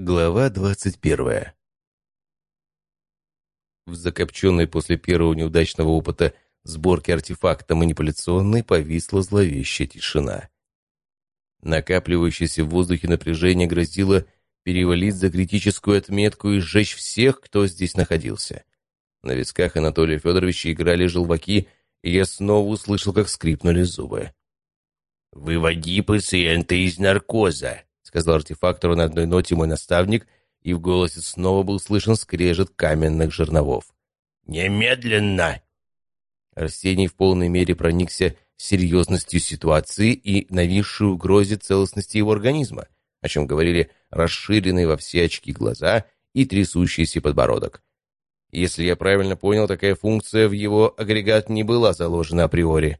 Глава двадцать первая В закопченной после первого неудачного опыта сборки артефакта манипуляционной повисла зловещая тишина. Накапливающееся в воздухе напряжение грозило перевалить за критическую отметку и сжечь всех, кто здесь находился. На висках Анатолия Федоровича играли желваки, и я снова услышал, как скрипнули зубы. «Выводи пациента из наркоза», сказал артефактору на одной ноте мой наставник, и в голосе снова был слышен скрежет каменных жерновов. «Немедленно!» Арсений в полной мере проникся серьезностью ситуации и нависшей угрозе целостности его организма, о чем говорили расширенные во все очки глаза и трясущийся подбородок. Если я правильно понял, такая функция в его агрегат не была заложена априори.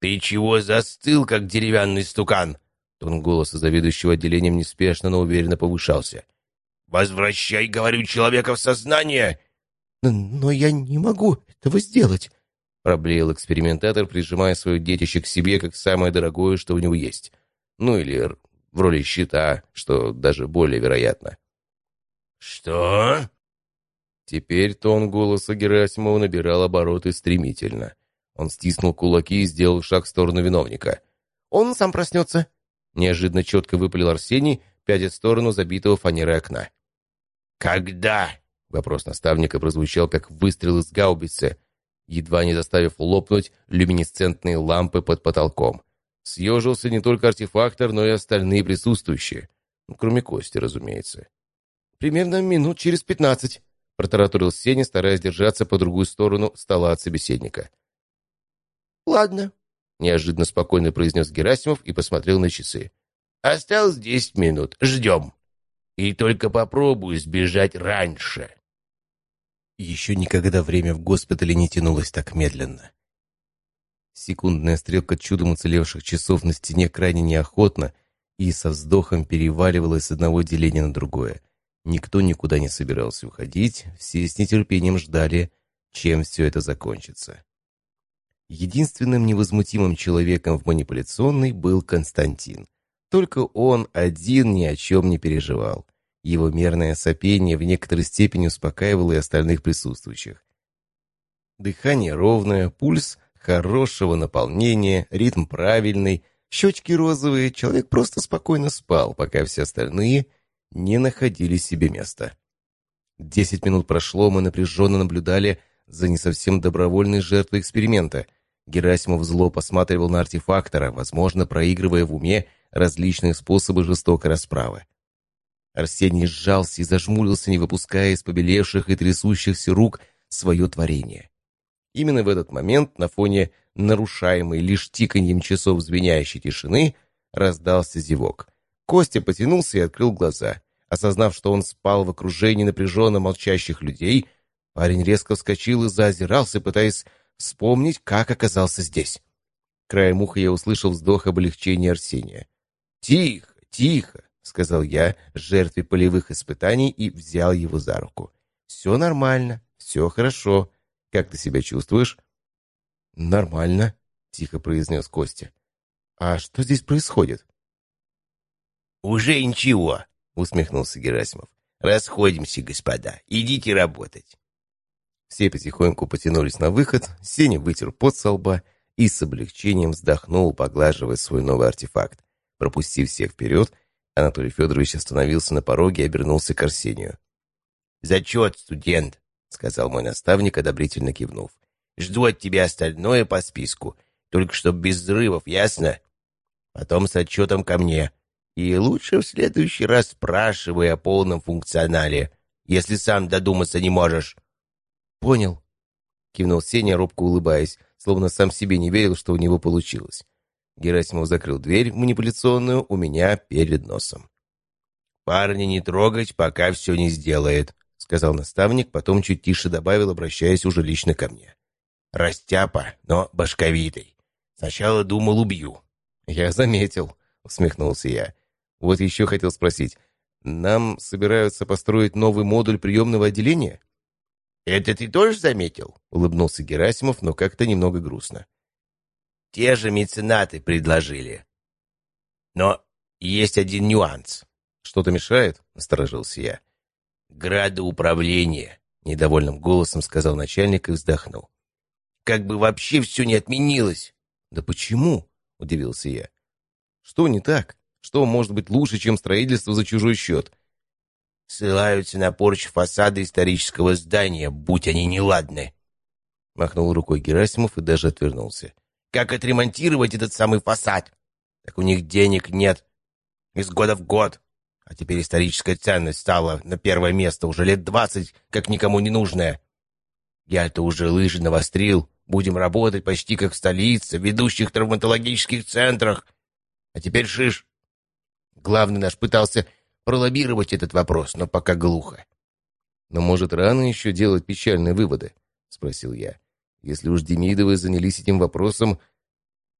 «Ты чего застыл, как деревянный стукан?» Тон голоса заведующего отделением неспешно, но уверенно повышался. «Возвращай, говорю, человека в сознание!» «Но я не могу этого сделать!» Проблеял экспериментатор, прижимая свое детище к себе, как самое дорогое, что у него есть. Ну или в роли щита, что даже более вероятно. «Что?» Теперь тон голоса Герасимова набирал обороты стремительно. Он стиснул кулаки и сделал шаг в сторону виновника. «Он сам проснется!» Неожиданно четко выпалил Арсений, пядя в сторону забитого фанерой окна. «Когда?» — вопрос наставника прозвучал, как выстрел из гаубицы, едва не заставив лопнуть люминесцентные лампы под потолком. Съежился не только артефактор, но и остальные присутствующие. Ну, кроме Кости, разумеется. «Примерно минут через пятнадцать», — протараторил Сеня, стараясь держаться по другую сторону стола от собеседника. «Ладно», неожиданно спокойно произнес Герасимов и посмотрел на часы. «Осталось десять минут. Ждем. И только попробую сбежать раньше». Еще никогда время в госпитале не тянулось так медленно. Секундная стрелка чудом уцелевших часов на стене крайне неохотно и со вздохом переваливалась с одного деления на другое. Никто никуда не собирался уходить, все с нетерпением ждали, чем все это закончится. Единственным невозмутимым человеком в манипуляционной был Константин. Только он один ни о чем не переживал. Его мерное сопение в некоторой степени успокаивало и остальных присутствующих. Дыхание ровное, пульс хорошего наполнения, ритм правильный, щечки розовые, человек просто спокойно спал, пока все остальные не находили себе места. Десять минут прошло, мы напряженно наблюдали за не совсем добровольной жертвой эксперимента — Герасимов зло посматривал на артефактора, возможно, проигрывая в уме различные способы жестокой расправы. Арсений сжался и зажмурился, не выпуская из побелевших и трясущихся рук свое творение. Именно в этот момент, на фоне нарушаемой лишь тиканьем часов звенящей тишины, раздался зевок. Костя потянулся и открыл глаза. Осознав, что он спал в окружении напряженно молчащих людей, парень резко вскочил и заозирался, пытаясь вспомнить, как оказался здесь. Краем уха я услышал вздох облегчения Арсения. «Тихо, тихо!» — сказал я жертве полевых испытаний и взял его за руку. «Все нормально, все хорошо. Как ты себя чувствуешь?» «Нормально», — тихо произнес Костя. «А что здесь происходит?» «Уже ничего», — усмехнулся Герасимов. «Расходимся, господа. Идите работать». Все потихоньку потянулись на выход, Сеня вытер пот со лба и с облегчением вздохнул, поглаживая свой новый артефакт. Пропустив всех вперед, Анатолий Федорович остановился на пороге и обернулся к Арсению. «Зачет, студент!» — сказал мой наставник, одобрительно кивнув. «Жду от тебя остальное по списку, только чтоб без взрывов, ясно? Потом с отчетом ко мне. И лучше в следующий раз спрашивай о полном функционале, если сам додуматься не можешь». «Понял», — кивнул Сеня, робко улыбаясь, словно сам себе не верил, что у него получилось. Герасимов закрыл дверь манипуляционную у меня перед носом. «Парня не трогать, пока все не сделает», — сказал наставник, потом чуть тише добавил, обращаясь уже лично ко мне. «Растяпа, но башковитый. Сначала думал, убью». «Я заметил», — усмехнулся я. «Вот еще хотел спросить. Нам собираются построить новый модуль приемного отделения?» «Это ты тоже заметил?» — улыбнулся Герасимов, но как-то немного грустно. «Те же меценаты предложили. Но есть один нюанс. «Что-то мешает?» — насторожился я. «Градоуправление», — недовольным голосом сказал начальник и вздохнул. «Как бы вообще все не отменилось!» «Да почему?» — удивился я. «Что не так? Что может быть лучше, чем строительство за чужой счет?» «Ссылаются на порчу фасада исторического здания, будь они неладны!» Махнул рукой Герасимов и даже отвернулся. «Как отремонтировать этот самый фасад? Так у них денег нет. Из года в год. А теперь историческая ценность стала на первое место уже лет двадцать, как никому не нужная. Я-то уже лыжи навострил. Будем работать почти как в столице, в ведущих травматологических центрах. А теперь шиш. Главный наш пытался пролоббировать этот вопрос, но пока глухо. «Но, может, рано еще делать печальные выводы?» — спросил я. «Если уж Демидовы занялись этим вопросом,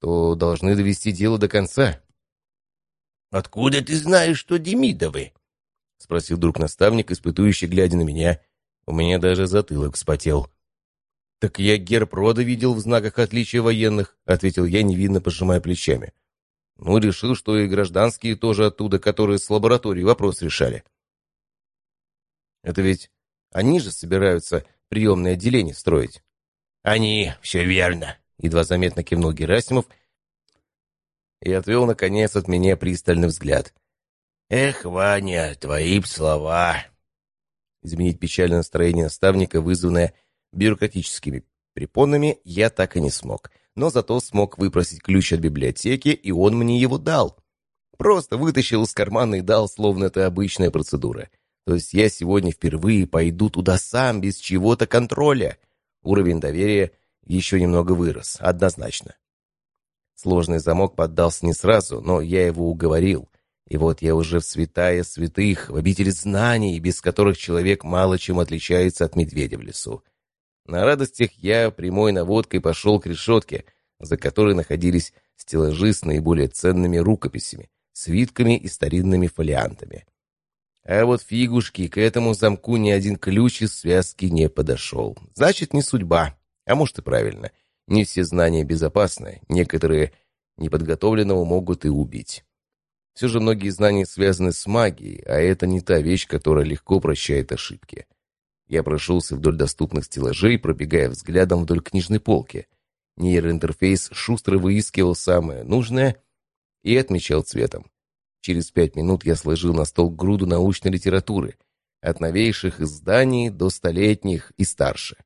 то должны довести дело до конца». «Откуда ты знаешь, что Демидовы?» — спросил друг наставник, испытующий, глядя на меня. У меня даже затылок вспотел. «Так я герб рода видел в знаках отличия военных», — ответил я, невинно пожимая плечами. «Ну, решил, что и гражданские тоже оттуда, которые с лабораторией вопрос решали». «Это ведь они же собираются приемное отделение строить?» «Они, все верно», — едва заметно кивнул Герасимов и отвел, наконец, от меня пристальный взгляд. «Эх, Ваня, твои б слова!» Изменить печальное настроение наставника, вызванное бюрократическими препонами, я так и не смог. Но зато смог выпросить ключ от библиотеки, и он мне его дал. Просто вытащил из кармана и дал, словно это обычная процедура. То есть я сегодня впервые пойду туда сам, без чего-то контроля. Уровень доверия еще немного вырос, однозначно. Сложный замок поддался не сразу, но я его уговорил. И вот я уже в святая святых, в обители знаний, без которых человек мало чем отличается от медведя в лесу. На радостях я прямой наводкой пошел к решетке, за которой находились стеллажи с наиболее ценными рукописями, свитками и старинными фолиантами. А вот фигушки, к этому замку ни один ключ из связки не подошел. Значит, не судьба. А может и правильно. Не все знания безопасны, некоторые неподготовленного могут и убить. Все же многие знания связаны с магией, а это не та вещь, которая легко прощает ошибки. Я прошелся вдоль доступных стеллажей, пробегая взглядом вдоль книжной полки. Нейроинтерфейс шустро выискивал самое нужное и отмечал цветом. Через пять минут я сложил на стол груду научной литературы, от новейших изданий до столетних и старше.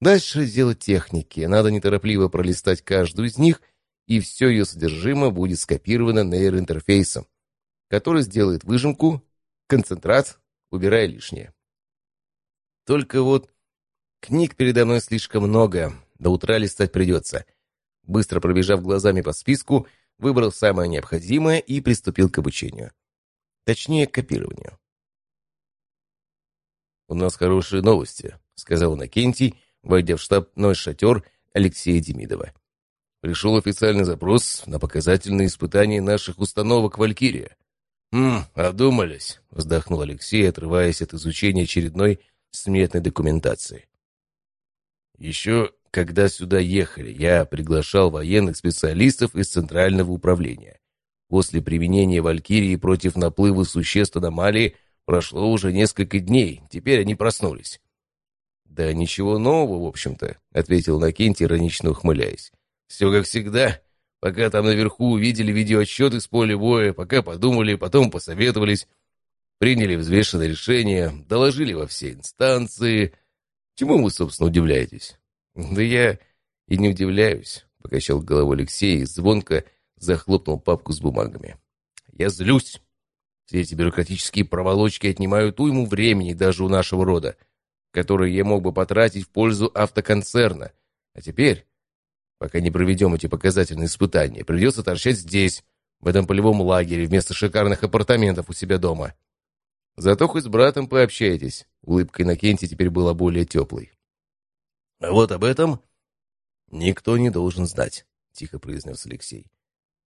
Дальше дело техники. Надо неторопливо пролистать каждую из них, и все ее содержимое будет скопировано нейроинтерфейсом, который сделает выжимку, концентрат, убирая лишнее. Только вот книг передо мной слишком много, до утра листать придется. Быстро пробежав глазами по списку, выбрал самое необходимое и приступил к обучению. Точнее, к копированию. «У нас хорошие новости», — сказал Иннокентий, войдя в штабной шатер Алексея Демидова. Пришел официальный запрос на показательные испытания наших установок «Валькирия». «Хм, одумались», — вздохнул Алексей, отрываясь от изучения очередной сметной документации. «Еще когда сюда ехали, я приглашал военных специалистов из Центрального управления. После применения «Валькирии» против наплыва существ аномалии прошло уже несколько дней, теперь они проснулись. «Да ничего нового, в общем-то», — ответил Накентий, иронично ухмыляясь. «Все как всегда. Пока там наверху увидели видеоотчеты с поля боя, пока подумали, потом посоветовались, приняли взвешенное решение, доложили во все инстанции. Чему вы, собственно, удивляетесь?» «Да я и не удивляюсь», — покачал головой Алексей и звонко захлопнул папку с бумагами. «Я злюсь. Все эти бюрократические проволочки отнимают уйму времени даже у нашего рода которые я мог бы потратить в пользу автоконцерна. А теперь, пока не проведем эти показательные испытания, придется торчать здесь, в этом полевом лагере, вместо шикарных апартаментов у себя дома. Зато хоть с братом пообщайтесь. Улыбка Иннокентия теперь была более теплой. А вот об этом никто не должен знать, тихо произнес Алексей.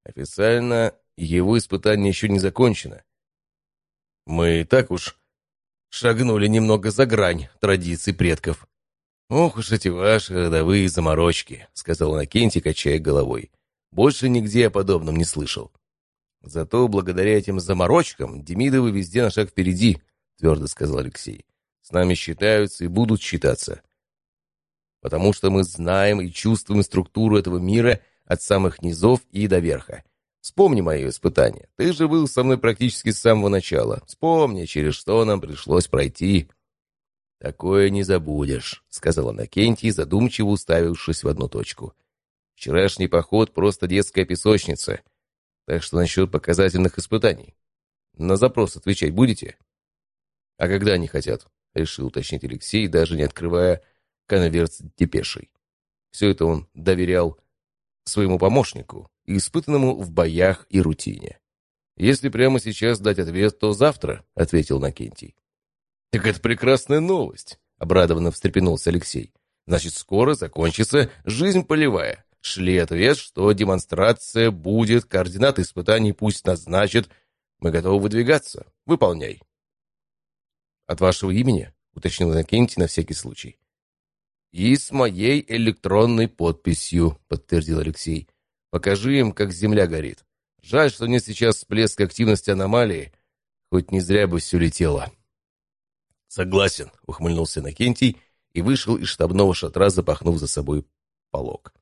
Официально его испытание еще не закончено. Мы и так уж шагнули немного за грань традиций предков. «Ох уж эти ваши родовые заморочки», — сказал Накенти, качая головой. «Больше нигде о подобном не слышал». Зато благодаря этим заморочкам Демидовы везде на шаг впереди, твердо сказал Алексей. С нами считаются и будут считаться. Потому что мы знаем и чувствуем структуру этого мира от самых низов и до верха. Вспомни мои испытания. Ты же был со мной практически с самого начала. Вспомни, через что нам пришлось пройти. «Такое не забудешь», — сказала Накентий, задумчиво уставившись в одну точку. «Вчерашний поход — просто детская песочница. Так что насчет показательных испытаний. На запрос отвечать будете?» «А когда они хотят?» — решил уточнить Алексей, даже не открывая конверт с депешей. Все это он доверял своему помощнику, испытанному в боях и рутине. «Если прямо сейчас дать ответ, то завтра», — ответил Накентий. «Так это прекрасная новость», — обрадованно встрепенулся Алексей. «Значит, скоро закончится жизнь полевая. Шли ответ, что демонстрация будет, координаты испытаний пусть назначат. Мы готовы выдвигаться. Выполняй». «От вашего имени?» — уточнил Накентий на всякий случай. «И с моей электронной подписью», — подтвердил Алексей. «Покажи им, как земля горит. Жаль, что нет сейчас всплеск активности аномалии, хоть не зря бы все летело». «Согласен», — ухмыльнулся Накентий и вышел из штабного шатра, запахнув за собой полог.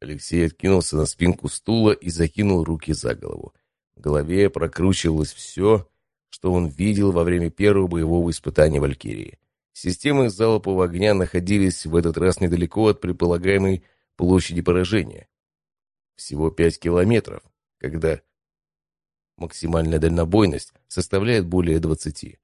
Алексей откинулся на спинку стула и закинул руки за голову. В голове прокручивалось все, что он видел во время первого боевого испытания Валькирии. Системы залпового огня находились в этот раз недалеко от предполагаемой площади поражения. Всего 5 километров, когда максимальная дальнобойность составляет более 20.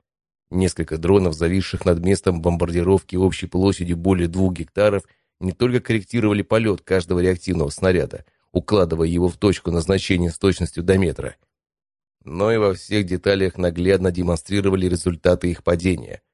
Несколько дронов, зависших над местом бомбардировки общей площадью более двух гектаров, не только корректировали полет каждого реактивного снаряда, укладывая его в точку назначения с точностью до метра, но и во всех деталях наглядно демонстрировали результаты их падения –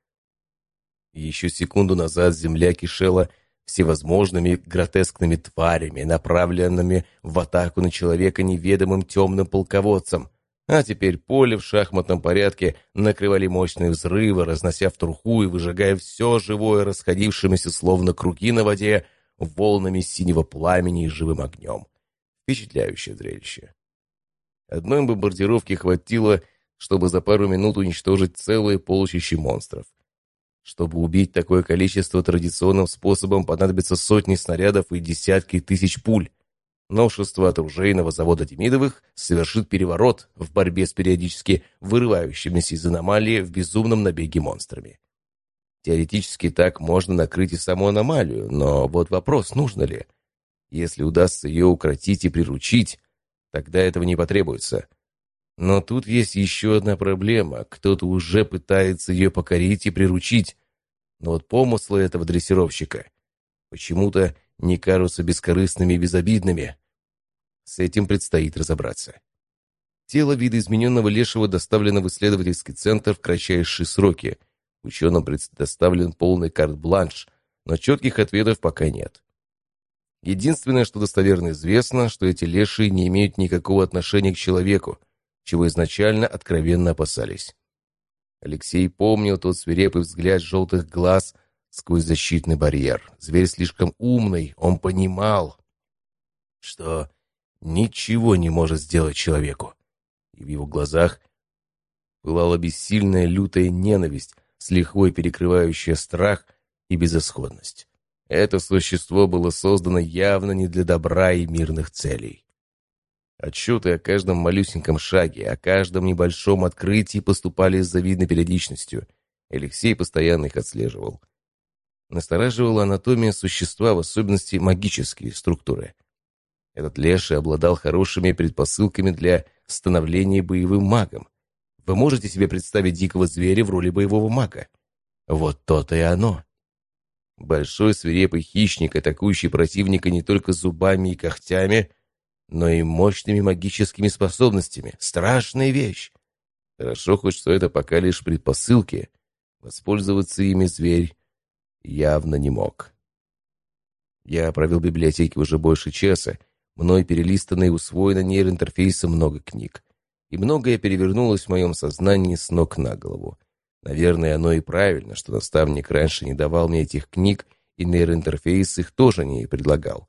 еще секунду назад земля кишела всевозможными гротескными тварями, направленными в атаку на человека неведомым темным полководцем. А теперь поле в шахматном порядке накрывали мощные взрывы, разнося в труху и выжигая все живое, расходившимися словно круги на воде, волнами синего пламени и живым огнем. Впечатляющее зрелище. Одной бомбардировки хватило, чтобы за пару минут уничтожить целые полчища монстров. Чтобы убить такое количество традиционным способом понадобится сотни снарядов и десятки тысяч пуль. Новшество от оружейного завода Демидовых совершит переворот в борьбе с периодически вырывающимися из аномалии в безумном набеге монстрами. Теоретически так можно накрыть и саму аномалию, но вот вопрос, нужно ли? Если удастся ее укротить и приручить, тогда этого не потребуется. Но тут есть еще одна проблема. Кто-то уже пытается ее покорить и приручить. Но вот помыслы этого дрессировщика почему-то не кажутся бескорыстными и безобидными. С этим предстоит разобраться. Тело видоизмененного лешего доставлено в исследовательский центр в кратчайшие сроки. Ученым предоставлен полный карт-бланш, но четких ответов пока нет. Единственное, что достоверно известно, что эти лешие не имеют никакого отношения к человеку, чего изначально откровенно опасались. Алексей помнил тот свирепый взгляд желтых глаз сквозь защитный барьер. Зверь слишком умный, он понимал, что ничего не может сделать человеку. И в его глазах пылала бессильная лютая ненависть, с лихвой перекрывающая страх и безысходность. Это существо было создано явно не для добра и мирных целей. Отчеты о каждом малюсеньком шаге, о каждом небольшом открытии поступали с завидной периодичностью. Алексей постоянно их отслеживал. Настораживала анатомия существа, в особенности магические структуры. Этот леший обладал хорошими предпосылками для становления боевым магом. Вы можете себе представить дикого зверя в роли боевого мага? Вот то-то и оно. Большой свирепый хищник, атакующий противника не только зубами и когтями, но и мощными магическими способностями. Страшная вещь. Хорошо хоть, что это пока лишь предпосылки. Воспользоваться ими зверь явно не мог. Я провел в библиотеке уже больше часа. Мной перелистано и усвоено нейроинтерфейсом много книг. И многое перевернулось в моем сознании с ног на голову. Наверное, оно и правильно, что наставник раньше не давал мне этих книг, и нейроинтерфейс их тоже не предлагал.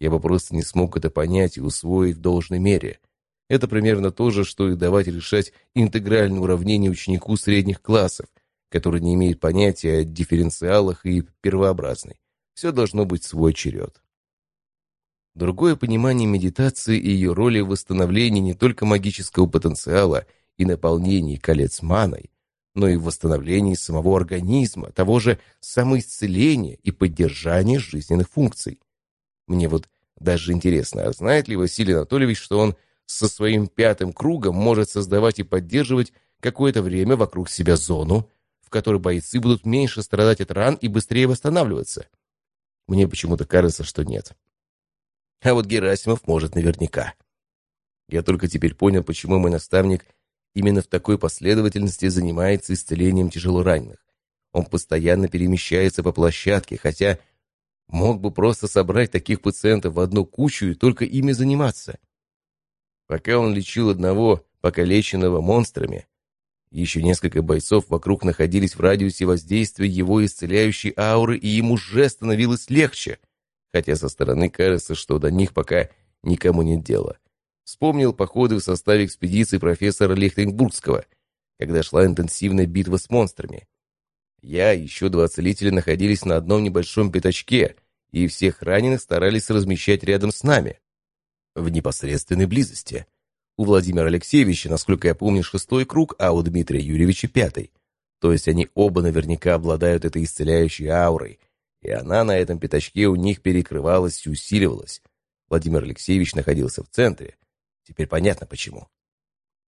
Я бы просто не смог это понять и усвоить в должной мере. Это примерно то же, что и давать решать интегральное уравнение ученику средних классов, который не имеет понятия о дифференциалах и первообразной. Все должно быть свой черед. Другое понимание медитации и ее роли в восстановлении не только магического потенциала и наполнении колец маной, но и в восстановлении самого организма, того же самоисцеления и поддержания жизненных функций. Мне вот даже интересно, а знает ли Василий Анатольевич, что он со своим пятым кругом может создавать и поддерживать какое-то время вокруг себя зону, в которой бойцы будут меньше страдать от ран и быстрее восстанавливаться? Мне почему-то кажется, что нет. А вот Герасимов может наверняка. Я только теперь понял, почему мой наставник именно в такой последовательности занимается исцелением тяжелораненых. Он постоянно перемещается по площадке, хотя мог бы просто собрать таких пациентов в одну кучу и только ими заниматься. Пока он лечил одного покалеченного монстрами, еще несколько бойцов вокруг находились в радиусе воздействия его исцеляющей ауры, и ему уже становилось легче хотя со стороны кажется, что до них пока никому нет дела. Вспомнил походы в составе экспедиции профессора Лихтенбургского, когда шла интенсивная битва с монстрами. Я и еще два целителя находились на одном небольшом пятачке, и всех раненых старались размещать рядом с нами, в непосредственной близости. У Владимира Алексеевича, насколько я помню, шестой круг, а у Дмитрия Юрьевича пятый. То есть они оба наверняка обладают этой исцеляющей аурой, и она на этом пятачке у них перекрывалась и усиливалась. Владимир Алексеевич находился в центре. Теперь понятно почему.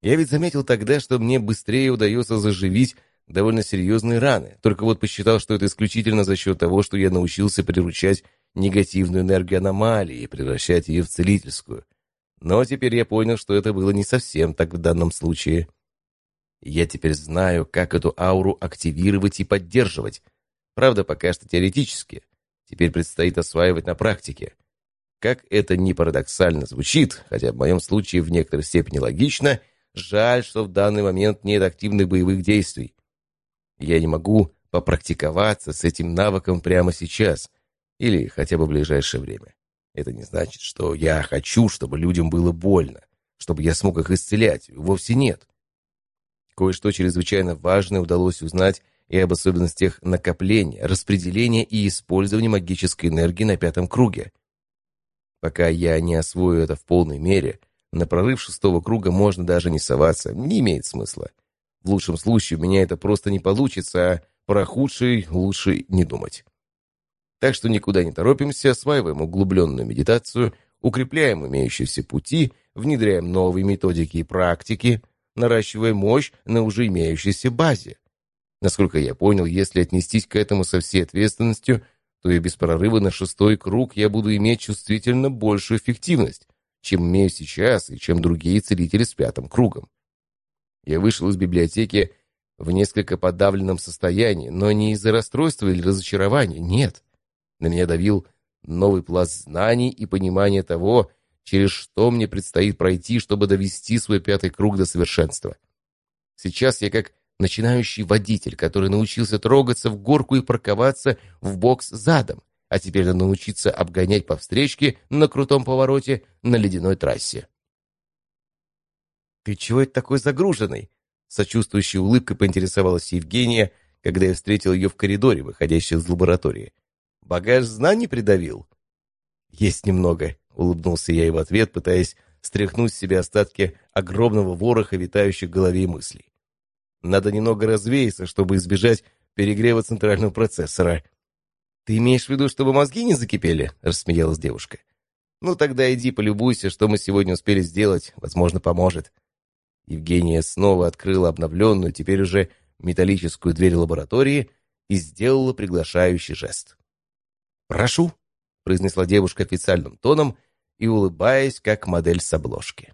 Я ведь заметил тогда, что мне быстрее удается заживить довольно серьезные раны, только вот посчитал, что это исключительно за счет того, что я научился приручать негативную энергию аномалии и превращать ее в целительскую. Но теперь я понял, что это было не совсем так в данном случае. Я теперь знаю, как эту ауру активировать и поддерживать, Правда, пока что теоретически. Теперь предстоит осваивать на практике. Как это ни парадоксально звучит, хотя в моем случае в некоторой степени логично, жаль, что в данный момент нет активных боевых действий. Я не могу попрактиковаться с этим навыком прямо сейчас или хотя бы в ближайшее время. Это не значит, что я хочу, чтобы людям было больно, чтобы я смог их исцелять. Вовсе нет. Кое-что чрезвычайно важное удалось узнать и об особенностях накопления, распределения и использования магической энергии на пятом круге. Пока я не освою это в полной мере, на прорыв шестого круга можно даже не соваться, не имеет смысла. В лучшем случае у меня это просто не получится, а про худший лучше не думать. Так что никуда не торопимся, осваиваем углубленную медитацию, укрепляем имеющиеся пути, внедряем новые методики и практики, наращивая мощь на уже имеющейся базе. Насколько я понял, если отнестись к этому со всей ответственностью, то и без прорыва на шестой круг я буду иметь чувствительно большую эффективность, чем имею сейчас и чем другие целители с пятым кругом. Я вышел из библиотеки в несколько подавленном состоянии, но не из-за расстройства или разочарования, нет. На меня давил новый пласт знаний и понимания того, через что мне предстоит пройти, чтобы довести свой пятый круг до совершенства. Сейчас я как начинающий водитель, который научился трогаться в горку и парковаться в бокс задом, а теперь надо научиться обгонять по встречке на крутом повороте на ледяной трассе. «Ты чего это такой загруженный?» Сочувствующей улыбкой поинтересовалась Евгения, когда я встретил ее в коридоре, выходящей из лаборатории. «Багаж знаний придавил?» «Есть немного», — улыбнулся я ей в ответ, пытаясь стряхнуть с себя остатки огромного вороха, витающих в голове мыслей. Надо немного развеяться, чтобы избежать перегрева центрального процессора. «Ты имеешь в виду, чтобы мозги не закипели?» — рассмеялась девушка. «Ну тогда иди полюбуйся, что мы сегодня успели сделать. Возможно, поможет». Евгения снова открыла обновленную, теперь уже металлическую дверь лаборатории и сделала приглашающий жест. «Прошу», — произнесла девушка официальным тоном и улыбаясь, как модель с обложки.